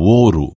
ouro.